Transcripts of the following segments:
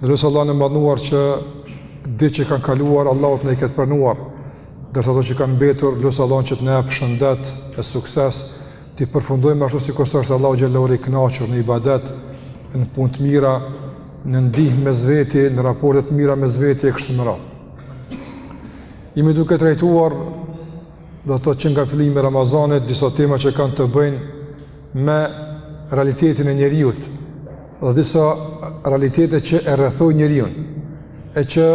Dhe lus Allahun e madhëruar që ditët që kanë kaluar, Allahu të na i ketë pranuar. Ndërsa ato që kanë mbetur, lus Allahun që të na jep shëndet e sukses, t'i përfundojmë ashtu sikurse është Allahu xhele ve ala i kënaqur në ibadet, në punë të mira, në ndihmë mes veti, në raporte të mira mes veti e kështu me radhë. Jemi duke trajtuar, edhe atë që nga fillimi i Ramazanit, disa tema që kanë të bëjnë, me realitetin e njeriut dhe disa realitete që e rrethojnë njeriun e që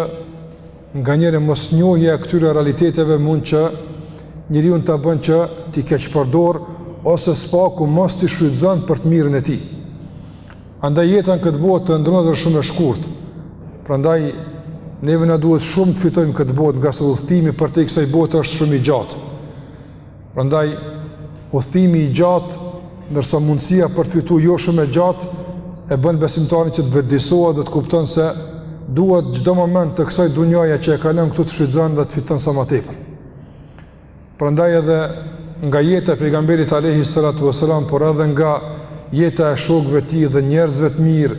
nganjëherë mosnjohja e këtyre realiteteve mund që njeriun ta bën që t'i keqpërdor ose së paku mos t'i shfrytëzon për të mirën e tij andaj jeta në këtë botë të nderuar vëllezër shumë e shkurt prandaj neve na duhet shumë të fitojmë në këtë botë ngase udhëtimi përtej kësaj bote është shumë i gjatë Prandaj udhëtimi i gjatë, ndërsa mundësia për të fitu jo shumë e gjatë e bën besimtarin që të vetëdijsohet dhe të kupton se duhet çdo moment të kësaj dunjaje që e kalon këtu të shfrytëzon dhe të fiton sa më tepër. Prandaj edhe nga jeta e pejgamberit alejhi salatu ve selam por edhe nga jeta e shokëve të tij dhe njerëzve të mirë,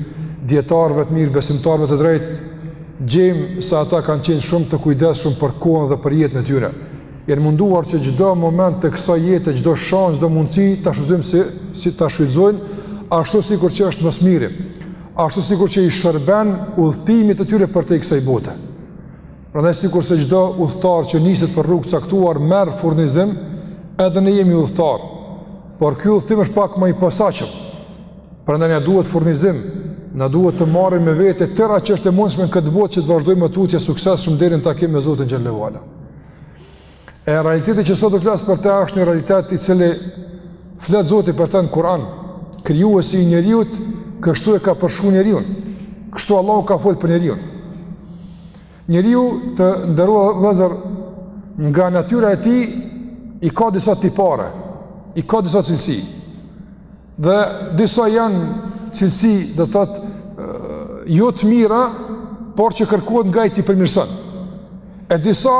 dijetarëve të mirë, besimtarëve të drejtë, gjejmë se ata kanë qenë shumë të kujdesshëm për kohën dhe për jetën e tyre. Janë munduar që çdo moment të kësaj jete, çdo shans, çdo mundësi t'i ta shfrytëzojnë ashtu sikur që është më së miri. Ashtu sikur që i shërben udhëtimit të tyre përtej kësaj bote. Prandaj sikurse çdo udhëtar që niset për rrugë të caktuar merr furnizim, edhe ne jemi udhëtar. Por ky udhëtim është pak më i posaçëm. Prandaj na duhet furnizim, na duhet të marrim me vete tëra ç'është e mundshme në këtë botë që të vazhdojmë tutje suksesshëm deri në takim me Zotin xhele ve ala. E realiteti që sot do flas për te është një realitet i cili flet Zoti për të në Kur'an, krijuesi i njeriut, kështu e ka përshkru njeriun, kështu Allahu ka fol për njeriun. Njeriu të nderuar vëllezër nga natyra e tij, i ka disa tipare, i ka disa cilësi. Dhe disa janë cilësi do të thotë jo të mira, por që kërkohet nga ai t'i përmirëson. E disa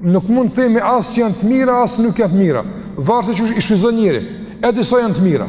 nuk mund të themi as që janë të mira as nuk janë të mira. Varet se qysh i shfrytëzon njeriu. E disa janë të mira.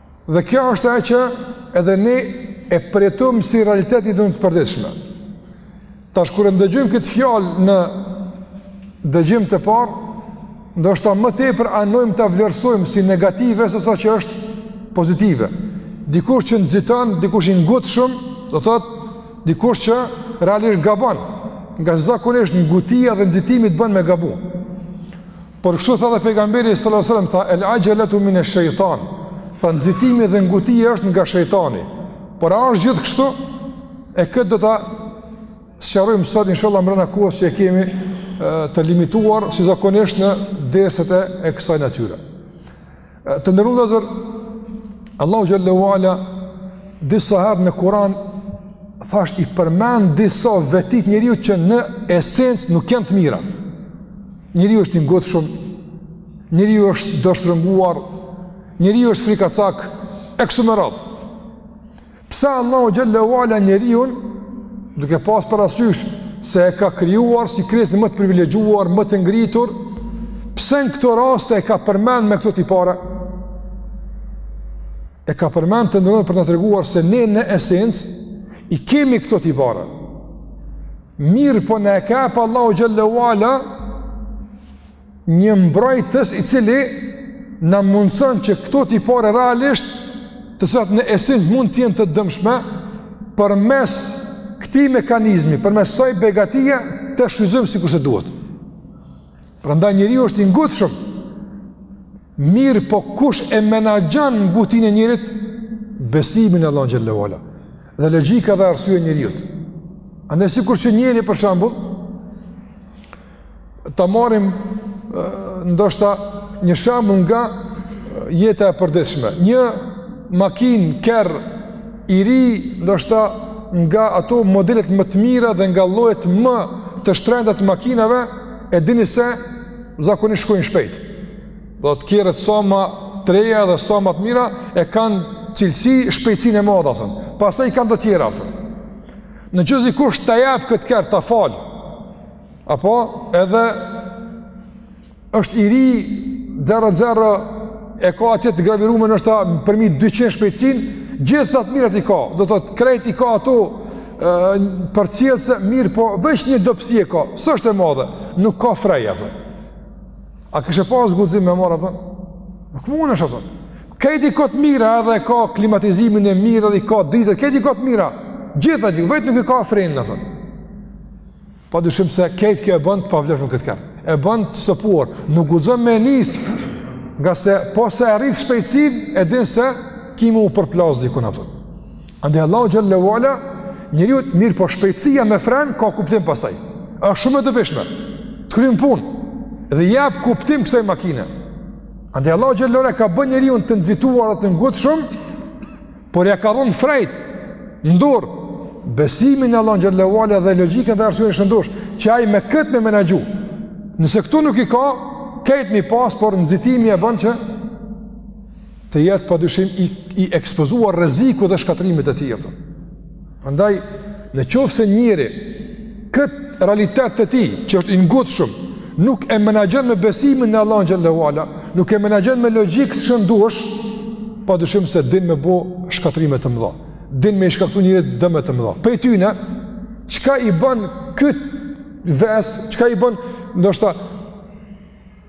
Dhe kjo është ajo që edhe ne e përjetojmë si realitet në jetë të përditshme. Tash kur e ndëgjojmë këtë fjalë në dëgjim të parë, ndoshta më tepër anojmë ta vlerësojmë si negative se sa që është pozitive. Dikush që nxiton, dikush i ngutshëm, do të thotë dikush që realisht gabon, ngase zakonisht ngutia dhe nxitimi të bën me gabu. Por kështu tha dhe pejgamberi sallallahu alajhi wasallam tha el ajalatu min ash shaytan. Tha nxitimi dhe ngutia është nga shejtani. Por a është gjithë kështu? E këtë do ta sqarojmë sot inshallah mbrenda kohës që e kemi të limituar si zakonisht në derset e kësaj natyre. Të nderuar vëllezër, Allahu xhalla uala, disa herë në Kur'an, thashë i përmend disa veti të njeriut që në esencë nuk janë të mira. Njeriu është i ngutshëm, njeriu është dorështrënguar, njeriu është frikacak, e kështu me radhë. Pse Allahu xhalla uala njeriun duke pas parasysh se e ka krijuar si krijesën më të privilegjuar, më të ngritur, pse në këto raste e ka përmend me këto tipare? E ka përmend të nderuar për të na treguar se ne në esencë i kemi këto tipare. Mirëpo na e ka ba Allahu xhalla uala një mbrojtës i cili na mundëson që këto tipare realisht të cilat në esencë mund të jenë të dëmshme përmes këtij mekanizmi, përmes kësaj begatie t'i shfrytëzojmë sikurse duhet. Prandaj njeriu është i ngutshëm, mirëpo kush e menaxhon ngutinë e njeriut, besimi në Allahun xhalla uala dhe logjika dhe arsyeja e njeriut. Andaj sikur që njeriu për shembull, Ta marrim ndoshta një shembull nga jeta e përditshme. Një makinë, kerr, i ri, ndoshta nga ato modelet më të mira dhe nga llojet më të shtrenjta të makinave, e dini se zakonisht shkojnë shpejt. Domethënë kerret sa ma të reja dhe sa ma të mira, e kanë cilësi shpejtësinë e madhe, thëmë. Pastaj i kanë të tjera, thëmë. Në qoftë se dikush ta jep këtë kerr, ta falë, Apo edhe është i ri 00 e ka atje të graviruar ndoshta përmbi 200 shpejtësinë, gjithë ato të mirat i ka. Domethënë krejt i ka ato përcjellëse, mirëpo veç një dobësi e ka, s'është e madhe, nuk ka frena, apë. A kishe pasë guxim me marrë, apë? Nuk mundesh, apë. Kejt i ka të mira edhe e ka klimatizimin e mirë edhe i ka dritat, kejt i ka të mira, gjitha gjithë, veç nuk i ka frenat, apë. Pa dyshim se kejt kjo e bën të pavlefshëm këtë kerr. E bën të stopuar, nuk guxon me e nisë, ngase po se e rrit shpejtësinë, e din se ki me u përplas dikun ato. Andaj Allahu xhalla uala, njeriut, mirëpo shpejtësia me frenë ka kuptim pastaj. Është shumë e dobishme, të kryn punë, dhe i jep kuptim kësaj makine. Andaj Allahu xhalla uala e ka bë njeriun të nxituar dhe të ngutshëm, por ja ka dhënë frejt në dorë besimin në Allah xhelle ue ala dhe logjikën dhe arsyen e shëndoshë që ai me këtë me menaxhu. Nëse këto nuk i ka, këtë mi pas, por nxitimi e bën që të jetë padyshim i i ekspozuar rreziku dhe shkatrrimit të tij apo. Andaj, në qoftë se njeri, këtë realitet të tij, që është i ngutshëm, nuk e menaxhon me besimin në Allah xhelle ue ala, nuk e menaxhon me logjikë të shëndoshë, padyshim se din me bo shkatrrime të mëdha, din me i shkaktu njerit dëme të mëdha. Prej tyne, çka i bën ky ves, çka i bën, ndoshta,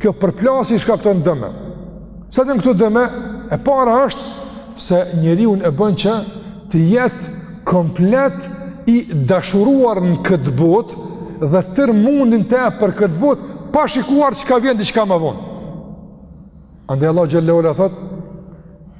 Kjo përplasje shkakton dëme. Se të në këto dëme, e para është se njeriun e bën që të jetë komplet i dashuruar në këtë botë dhe tërë mundin e tij për këtë botë pa shikuar çka vjen diçka më vonë. Andaj Allahu xhelle ue ala thotë,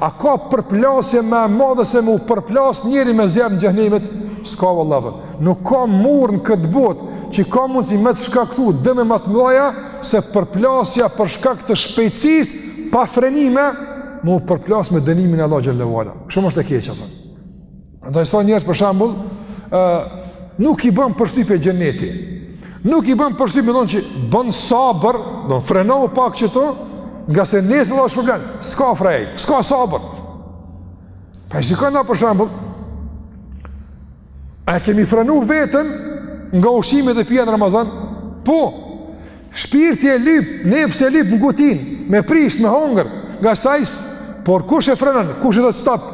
A ka përplasje më e madhe se me u përplas njeri me zjarrin e xhehenemit? S'ka vallahi. Nuk ka mur në këtë botë që ka mundësi me të shkaktu dëme më të mëdha se përplasja për shkak të shpejtësisë pa frenime, me u përplas me dënimin e Allahut xhelle ue ala. Shumë është e keq apo? Ndaj sa njerëz për shembull, ë nuk i bën përshtypje xheneti. Nuk i bën përshtypje me i thonë që bën sabër, do frenohu pak qetu, ngase nesër Allahu shpërblen. S'ka frej, s'ka sabër. Pa shiko, na për shembull, a kemi frenu veten nga ushqimi dhe pija në Ramazan? Po. Shpirti e lyp, nefsi e lyp ngutinë, me prish, me hongër, nga sajs, por kush e frenon, kush i thotë stop?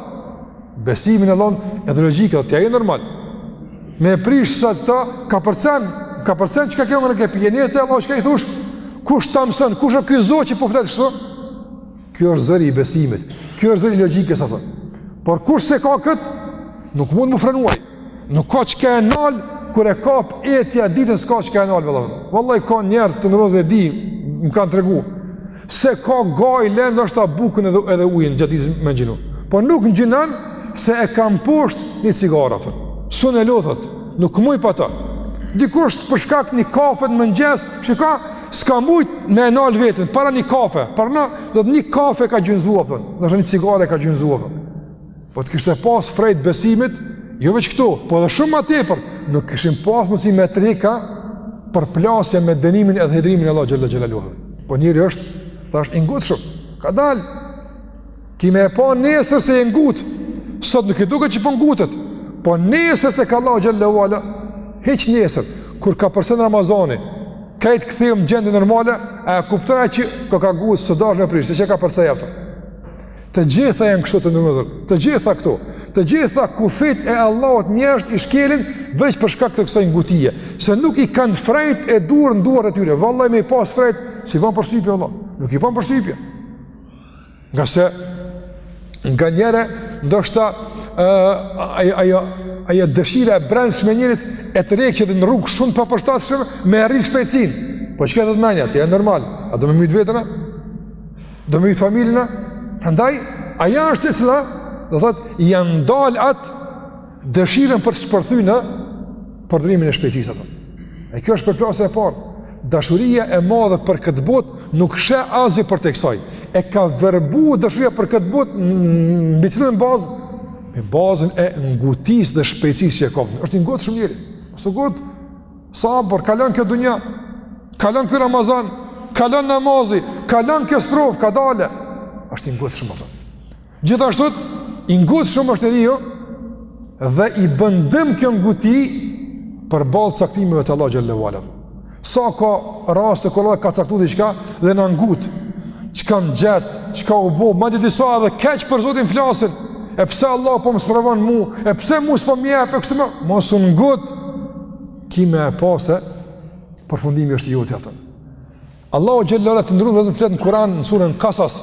Besimi në Allah edhe logjika, të jajë normal. Me prish sot, kapërcen, kapërcen çka ke hongër, ke pi, e te Allahu çka i thush, kush ta mësën, kush o ky zo që po flet kështu? Ky është zëri i besimit, ky është zëri i logjikës, atë. Por kush s'e ka këtë, nuk mund m'u frenu ai. Nuk ka çka e nal, kur e kap etja ditën, s'ka çka e nal, vëlla. Vallahi, ka njerëz të nërozë e di, më kanë tregu, s'e ka gajle ndoshta bukën edhe, edhe ujën, gjatë ditës me agjinu. Po nuk agjinon, se e ka mposht një cigare, kupton. S'un e lo thot, nuk muj pa ta. Dikush për shkak një kafe në mëngjes, çka, s'ka mujt me e nal veten, para një kafe, paramendo, një kafe e ka gjunjëzu, kupton. Ndoshta një cigare e ka gjunjëzu, kupton. Po të kishte pas frejt e besimit, jo veç këto, po edhe shumë ma tepër, nuk kishin pas mundësi me të rika përplasja me dënimin edhe hidhërimin e Allahut xhelle xhelaluhu. Po njeri është, tha është i ngutshëm, kadal, ki me e pa nesër se je ngut, sot nuk i duket që po ngutet, po nesër te ka Allahu xhelle ue ala, heq nesër, kur kapërcen Ramazani, krejt kthehen gjendje normale, a e kupton që ka ngut, s'është dashtë me prish, se kapërcej, a kupton. Të gjitha janë kështu të ndërmëzër, të gjitha këtu, të gjitha kufit e Allahut njerëzit i shkelin veç për shkak të kësaj ngutie, se nuk i kanë frejt e duar në duar e tyre, vallahi me i pas frejt, s'i bën përshtypje vallah, nuk i bën përshtypje. Ngase, nganjëherë, ndoshta, ajo, ajo dëshira e brendshme e njerit, e tërhek që dhe në rrugë shumë të papërshtatshme, me e rrit shpejtësinë, po çka ta thot menja, a je normal, a do me myt veten a? Do me myt familjen a? Prandaj, aja është e cila, do thot, ja ndal atë dëshirën për shpërthy në përdorimin e shpejtësisë atë. E kjo është përplasja e parë. Dashuria e madhe për këtë botë nuk sheh asgjë përtej kësaj. E ka verbu dashuria për këtë botë mbi cilën bazë, me bazën e ngutis dhe shpejtësisë që e ka. është i ngutshëm njeri. Mos u ngut, Sabër, kalon kjo dunja, kalon ky Ramazan, kalon namazi, kalon kjo sprovë, kadale. Është i ngutshëm, o zëtë. Gjithashtu, i ngutshëm është njeriu, dhe i bën dëm kjo nguti përballë caktimeve të Allahut xhele ue ala. Sa ka raste kur Allahu, ka caktu diçka, dhe na ngutemi, çka më gjet, çka u bo, madje disa edhe keq për Zotin flasin, e pse Allah po më sprovon mu, e pse mu s'po më jep, e kështu, mos u ngut, ki me e pa se përfundimi është i joti atë. Allahu xhele ue ala të ndru dhe zëmë flet në Kur'an në suren Kasas.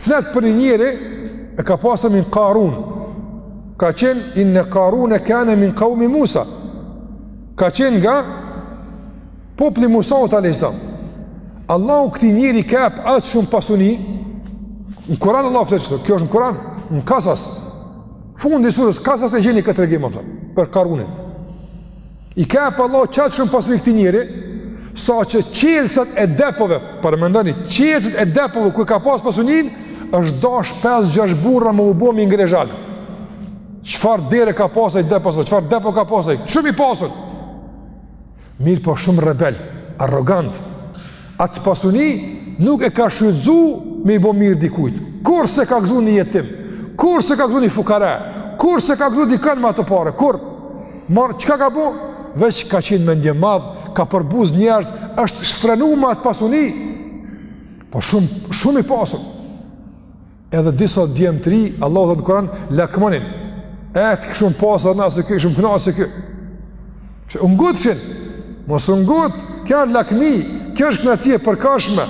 Flet për një njeri e ka pas emnin Karun. Ka qenë inne Karune kane min kaumi Musa. Ka qenë nga popli Musaut alejhi selam. Allahu këtij njeri i ka e pa dhatë shumë pasuni. Në Kur'an Allahu flet qetë kjo është në Kur'an. Në Kasas. Fundi i sures Kasas e gjeni këtë tregim, apëta, për Karunin. I ka e pa Allah qatë shumë pasuni këtij njeri, sa që qelësat e depove, paramendoni, qelësat e depove ku e ka pas pasunin, është dash 5-6 burra me u bo me i ngreh zhalë. Çfarë dere ka pas ai depove, çfarë depo ka pas ai, shumë i pasur. Mirë po shumë rebel, arrogant. Atë pasuni nuk e ka shytëzu me i bo mirë dikujt. Kurrë s'e ka gëzu një jetim, kurrë s'e ka gëzu një fukare, kurrë s'e ka gëzu dikën me ato pare, kurrë. Marë, çka ka bo? Veç ka qenë mendjemadh, ka përbuz njerëz, është shfrenu me atë pasuni. Po shumë, shumë i pasur. Edhe disa djem të ri, Allahu thotë në Kur'an, lakmonin. E të kishim pasë na si ky, ishim knaq si ky. U ngutshin. Mos u ngut, kjo është lakmi, kjo është kënaqësi e përkohshme.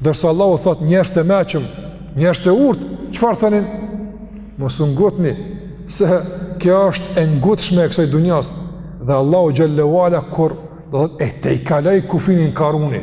Ndërsa Allahu thotë njerëzit e meçëm, njerëzit e urtë, çfarë thonin? Mos u ngutni, se kjo është e ngutshme e kësaj dunjas. Dhe Allahu xhele ue ala kur do thotë e tejkaloi kufinin Karuni.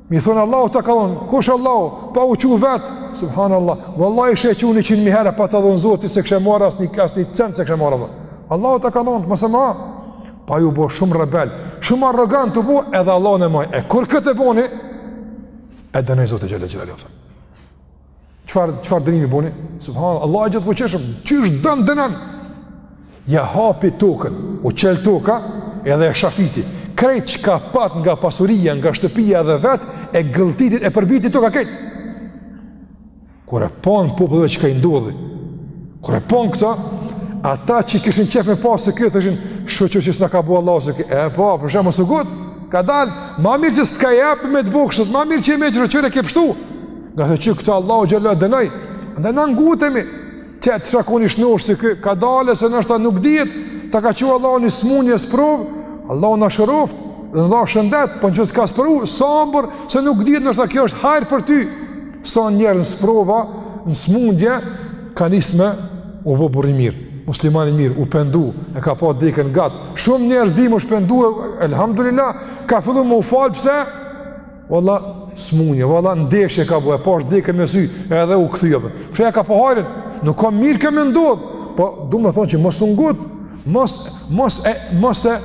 I thonë Allahu t'i ka dhonë, kush Allahu, pa u çu vetë, subhanallah, vallahi ishe çu njëqind mijë herë, pa ta dhonë zoti s'e kishe marrë, asnjë, asnjë cent s'e kishe marrë, Allah. Allahu ta ka dhonë, mos e moho, po je bo shumë rebel, shumë arrogant tu bo, edhe Allahun e mohoi, e kur këtë e boni, e dënoi Zoti xhele xhele, Çfarë, çfarë dënimi boni? Subhanallah, Allahu i gjithëfuqishëm, qysh don dënon? Ia hapi tokën, u çel toka edhe e shafiti. Krejt çka pat nga pasuria, nga shtëpia edhe vetë, e gëlltiti, e përbini toka krejt. Kur e panë populli çka i ndodhi, kur e panë këta, ata që kishin qejf me pasë si ky, t'ishin, shyqyr që s'na ka bo Allahu, e pa, po, për shembull, mos u ngut, kadalë, ma mirë që s'ka jepë me të bukshët, ma mirë që me të kqyrë ke pështu, Ngase qe këta Allahu xhele e dënoi, edhe na ngutemi, qe ty t'isha konë i shnosh si ky, kadale se ndoshta nuk dihet, ta ka çu Allahu një smundje, sprovë, Allahu na shëroftë, dhe na dhashtë shëndet, po në qoftë t'ka sprovu, sabër, se nuk dihet ndoshta kjo është hajr për ty, sa njerëz në sprova, në smundje, ka nis me u bo burrë i mirë, musliman i mirë, u pendu, e ka pa dekën ngat, shumë njerëz dimë është pendu, elhamdulillah, ka fillu me u falë, pse, Valla smundje, valla ndeshje ka bo, e pa deken me sy, edhe u kthy, apë. Pra s'ia ka pa hajrin, po nuk â mirë kjo me ndodhë, po du me thonë që mos u ngut, mos, mos e, mos e,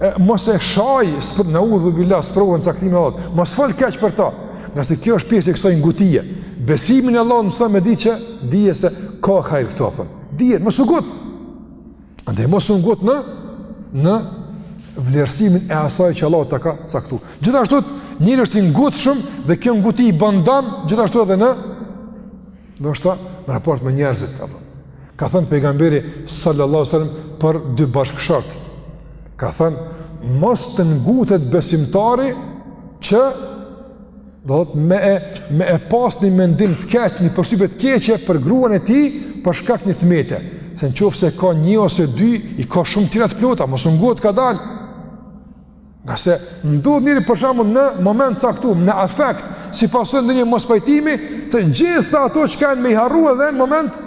e mos e shaj, spro, neudhubilah, sprovën, caktimin e Allahut, mos fol keq për ta, ngase kjo është pjesë e kësoj ngutije, besimin e Allahut mëso me ditë që, dije se ka hajr këtu, apo. Dije, mos u ngut, Andaj mos u ngut në në vlerësimin e asaj që Allahu ta ka caktu. Gjithashtu, njeri është i ngutshëm dhe kjo nguti i bën dam, gjithashtu edhe në, ndoshta, në raport me njerëzit. Apo. Ka thënë pejgamberi sallallahu sallam për dy bashkëshortë. Ka thënë, mos të ngutet besimtari që do thot me e, me e pas një mendim të keq, një përshtypje të keqe për gruan e tij për shkak një t'mete. Se në qoftë se ka një ose dy, i ka shumë tjera të plota, mos u ngut kadalë. Ngase ndodh njeri për shembull në moment caktuar, në afekt, si pasojë ndonjë mospajtimi, të gjitha ato çka kanë me i harru edhe në moment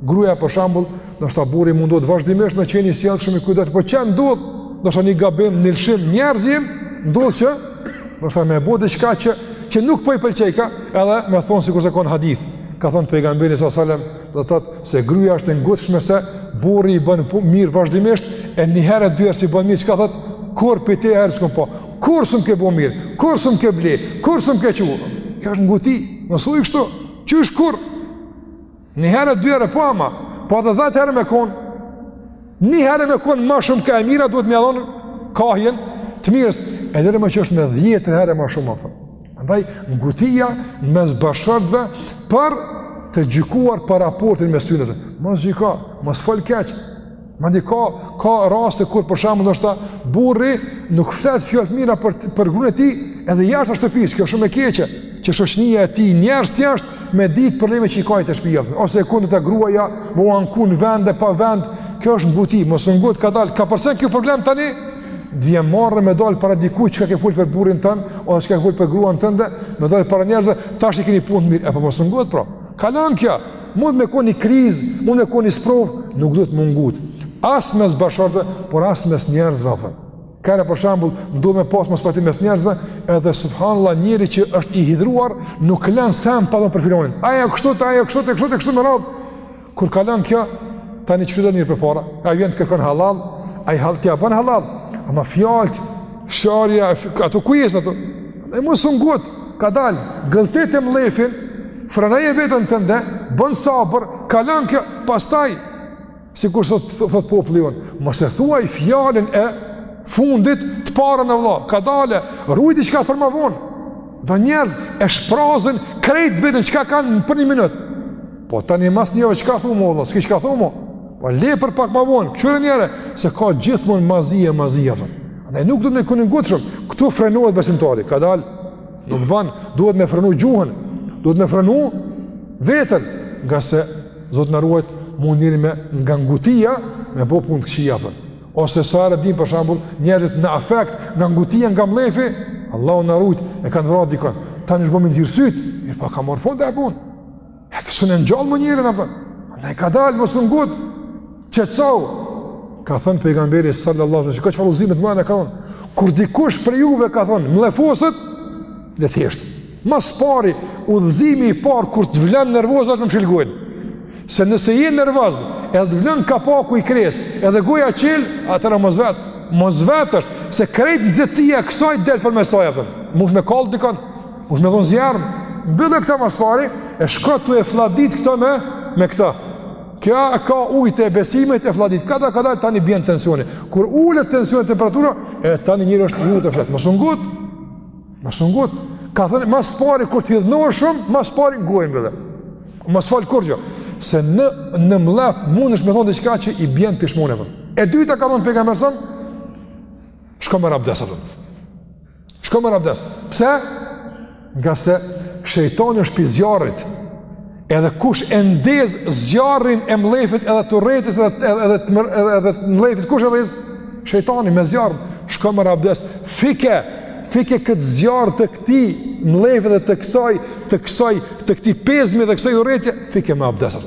Gruaja për shembull, ndoshta burri mundohet vazhdimisht me qenë i sjellshëm i kujdesshëm, po ç'ka ndodh, ndoshta një gabim, një lëshim njerëzor, ndodh që ndoshta me bo diçka që që nuk po i pëlqej ka, edhe me thonë sikurse ka n'hadith. Ka thon pejgamberi sa selam, do thot se gruaja është e ngutshme se burri i bën mirë vazhdimisht e një herë dy herë s'i bën mirë, çka thot? Kurrë prej teje hajr s'kom pa. Kurrë s'm ke bo mirë, kurrë s'm ke ble, kurrë s'm ke çu. Kjo është nguti, mos thuj kështu. Qysh kurrë Një herë dy herë po ama, po edhe 10 herë me kon një herë me kon ma shumë ka e mira duhet me ja dhon kahjen të mirës. E deri ma që është me 10 herë ma shumë apo. Andaj ngutia mes bashkëshortëve për të gjykuar për raportin mes tyre. Mos gjyko, mos fol keq. Mandi ka ka raste kur për shembull ndoshta burri nuk flet fjalë të mira për për gruan e tij, edhe jashtë shtëpisë, kjo shumë e keqe, që shoqënia e tij njerëz të jashtëm me ditë probleme që i ka te shtëpia, ose e kundërta gruaja, me u anku në vend e pa vend, kjo është nguti, mos u ngut kadal, kapërcen kjo problem tani? Dhe marre me dal para dikujt që ke fol për burrin tënd, ose që ke fol për gruan tënde, me dal para njerëzve, tash i keni punët mirë, apo mos u ngut pra. Kalon kjo, Mund me kon ni kriz, mund me kon ni sprov, nuk duhet m'u ngut. As mes bashkëshortëve, por as mes njerëzve apo. Ka raste për shembull, ndodh me pas mospajtim mes njerëzve, edhe subhanallahu njeri që është i hidhëruar, nuk lën sen pa thon për filanin. Ai ajo kështu, ai ajo kështu, ai kështu, ai kështu me radh. Kur kalon kjo, tani fytyrën përpara? Ai vjen të kërkon halal, ai ta bon halal. Ama fjalët, sharja, ato ku jesin ato? Ai mos u ngut. Kadalë, gëlltite mllefin, frenoje veten tënde, bën sabër, kalon kjo, pastaj sikur thot thot populli jon, mos e thuaj fjalën e fundit të parën a vëlla, kadalë, ruaj diçka për ma vonë. Do njerëz e shprazin krejt veten çka kanë për një minutë. Po tani mas një jave çka thu më vëlla, s'ki çka thu më. Po le për pak ma vonë, kqyre njëherë se ka gjithmonë ma zi e ma zi apo. Andaj nuk duhet me kon i ngutshëm. Ktu frenohet besimtari. Kadal. Nuk bën, duhet me frenu gjuhën. Duhet me frenu veten, ngase Zot na ruajt mund njeri me nga ngutia me bë punë të këqija apo. Ose sa herë dimë për shembull, njerëzit në afekt nga ngutia nga mllefi, Allahu na ruajt, e kanë vrarë dikon. Tani shko me i nxirr sytë, mirëpo ka marrë fund e punë. E s'un e ngjall më njerin, apo. Andaj kadalë, mos u ngut, qetësou. Ka thënë pejgamberi sallallahu alaihi wasallam, ka çfarë udhëzimi na ka dhënë. Kur dikush prej juve ka thënë, mllefoset, le t'hesht. Ma s'pari, udhëzimi i parë kur të vlon nervoza është me mshil gojën. Se nëse je nervoz, edhe t'vlon kapaku i kres, edhe goja çel, atëherë mos vet, mos vet çka, se krejt nxehtësia e kësaj del përmes saj apo. Mundesh me kall dikon, Mush me dhon zjarm, mbylle këta ma s'pari, e shko tu e flladit këta me, me këta. Kjo ka ujtë e besimit e flladit, kadal kadal tani bjen tensioni. Kur ulet tensioni temperatura, e tani njeri është ngut e flet. Mos u ngut, mos u ngut. Ka thënë, ma s'pari kur të hidhnohesh shumë, ma s'pari gojën mbylle. Mos fol kurgjo. Se në, në mllef mundesh me thonë diçka që i bjen pishmon. E dyta ka thënë pejgamberi jon, shko merr abdes Shko merr abdes. Pse? Ngase shejtani është pi zjarrit. Edhe kush e ndez zjarrin e mllefit edhe të urrejtjes edhe të, edhe të, edhe, edhe të mllefit, kush e dhez? Shejtani me zjarr, shko merr abdes, fike, fike këtë zjarr të këtij mllefit dhe të kësaj, të kësaj, të këtij pezmi dhe kësaj urrejtje, fike me abdest.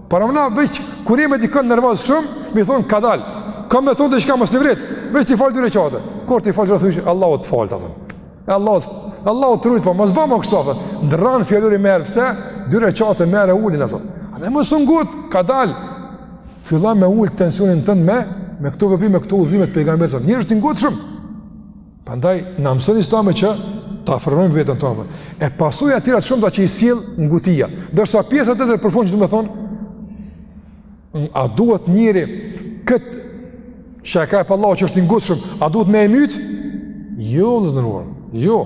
Paramena veç kur je me dikon nervoz shumë, me thon kadal. Kam me thon diçka, mos livrit. Veç t'i fal dy reqate. Kur t'i fal dy reqate, Allahu të faltë atë. Allahu, Allahu të rujt po mos bën mo kështu atë. Ndrron fjalori menjëherë pse? Dy reqate menjëherë e ulin atë. A dhe mos u ngut, kadal. Fillon me ul tensionin tënd me me këto veprime, këto udhëzime të pejgamberit. Njeri është i ngutshëm. Prandaj na mëson Islami që ta frenojmë veten tonë. E pasojat tjera të shumta që i sjell ngutia. Ndërsa pjesa e tretë për fund që do me thonë a duhet njeri kët që e ka bo Allahu që është i ngutshëm, a duhet me e myt? Jo, vllezër të nderuar. Jo.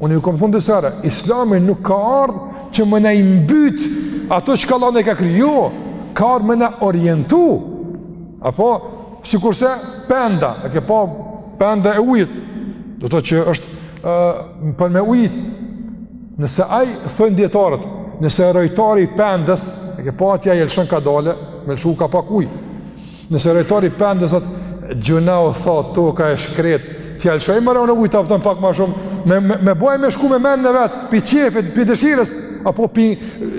Unë ju kam thënë disa herë, Islami nuk ka ardh që me na i mbyt ato që Allahu na e ka kriju. Jo, ka ardh me na orientu. Apo sikurse penda, e ke pa penda e ujit, do të që është uh, për me ujit, nëse ai, thonë dijetarët, nëse rojtari i pendës, e ke pa atje e lëshon kadale, me lëshu ka pak uj, nëse rojtari i pendës, atë, gjynah u tha toka e shkretë, T'ia lshoj more unë ujt aty pëtën pak ma shumë, me, me, me bojë me shku me men e vet, pi qefit, pi dëshirës, apo pi,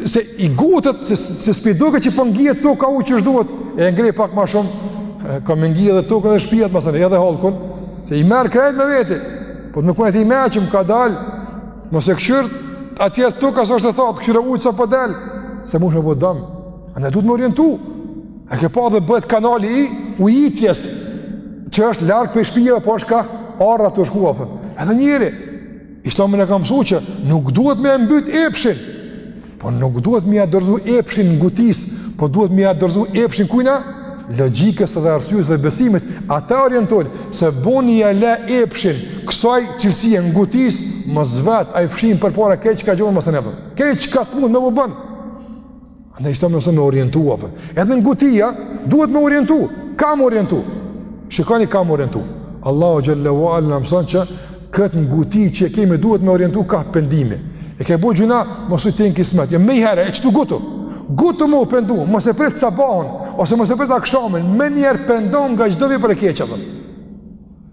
se i ngutet, se, se s'pi duket që po ngihet toka ujë qysh duhet, e ngre pak ma shumë, ka me ngi edhe tokën dhe shpijat, ma sënë, edhe hallkun, se i merr krejt me veti, po të me konë ti i meçëm, kadalë, mos e kqyr atje toka sa është e thatë, kqyre ujt sa po del, se mush me bo dëm, a ne duhet me orientu, A ke pa dhe bëhet kanali i ujitjes që është larg prej shpijave, po është ka ara tu shku, a po. Edhe njeri, Islami na ka msu që nuk duhet me e mbyt epshin, po nuk duhet me ia dorëzu epshin ngutisë, po duhet me ia dorëzu epshin kujna, logjikës dhe arsyes dhe besimit, ata orientojnë se boni ia le epshin kësaj cilësie ngutisë, mos vet, ai fshin përpara krejt çka gjon më së nebër, krejt çka të mund me më bënë, Andaj Islami mëson me orientu apo. Edhe ngutia duhet me orientu. Ka me orientu? Shikoni ka me orientu. Allahu xhele ve ala na mëson që këtë nguti që e kemi duhet me orientu ka pendimi. E ke bo gjynah, mos thuj tin kismet. Ja jo, menjëherë, e qetu ngutu. Ngutu me u pendu, mos e prit sabahun ose mos e prit akshamin. Menjëherë pendohu nga çdo vepër e keqe apo.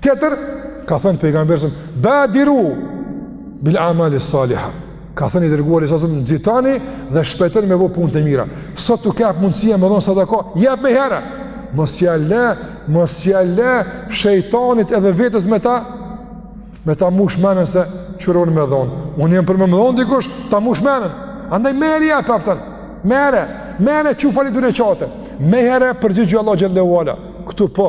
Tjetër, ka thënë pejgamberi, "Badiru bil amali saliha." Ka thënë i dërguari s.a.s. nxitoni dhe shpejtoni me bo punë të mira. Sot t'u jap mundësia me dhon sadaka, jep meherë. Mos ia lë, mos ia lë shejtanit edhe vetes me ta me ta mush menën se ç'u ron me dhon. Unë jam për me m'dhon dikush, ta mush menën. Andaj meherë jep aptan. Meherë, meherë çu fali dy reqate. Meherë përgjigju Allahut xhel-le ue ala. Ktu po,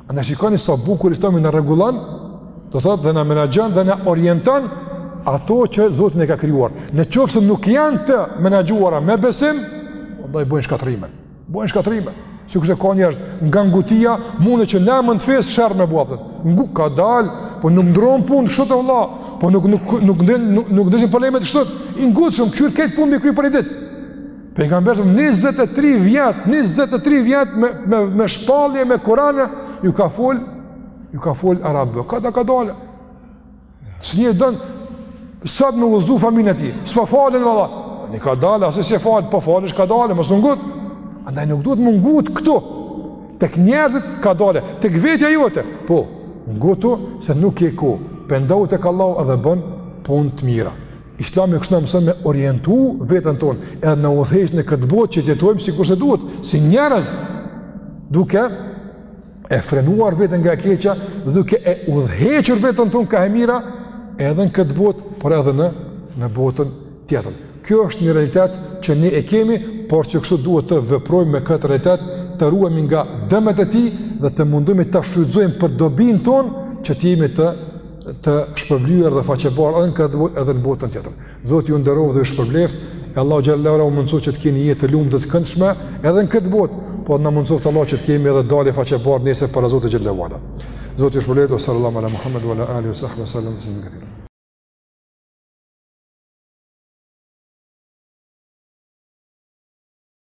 Andaj shikoni sa bukur Islami na rregullon, do thotë dhe na menaxhon dhe na orienton ato që Zoti na ka krijuar. Në qoftë se nuk janë të menaxhuara me besim, do bojnë shkatërrime. Bojnë shkatërrime. Sikur se ka njerëz nga ngutia, mundë që n'emën të fesë sherr me buaftë. Kadal, po nuk ndron punë kështu të vëlla, po nuk nuk nuk ndjen nuk, nuk ndjen problemet kështu. I ngutshëm kyr këtë punë me kry për ditë. Pejgamberi s.a.s. 23 vjet, 23 vjet me me me shpallje me Kur'an ju ka fol, ju ka fol arabëve. Kadal-kadale. Si një don sot me uzu familjen e tij. S'po falen valla. Ani kadale, ai s'e fal, po falesh kadale, mos u ngut. Andaj nuk duhet m'u ngut këtu. Tek njerëzit kadale, tek vetja jote. Po, ngutu se nuk ke ku. Pendohu tek Allahu edhe bon punë të mira. Islami kështu na mëson me orientu veten tonë, edhe na udhëheq në këtë botë që të jetojmë sikurse duhet, si njerëz, duke e frenuar veten nga e keqja dhe duke e udhëhequr veten tonë ka e mira edhe në këtë botë, por edhe në në botën tjetër. Kjo është një realitet që ne e kemi, por që kështu duhet të veprojmë me këtë realitet, të ruhemi nga dëmet e tij dhe të mundohemi ta shfrytëzojmë për dobinë tonë që të jemi të të shpërblyer dhe faqebardhë edhe në këtë botë edhe në botën tjetër. Zoti ju nderoftë dhe ju shpërbleft. E Allahu xhel-le ue ala u mundësoftë që të keni jetë të lumtur dhe të këndshme edhe në këtë botë, po na mundësoftë Allahu që të kemi edhe dalje faqebardhë nesër para Zotit xhel-le ue ala. Zoti ju shpërbleft wa sallallahu ala Muhammed wa ala alihi wa sahbihi sallam të zgjidhni.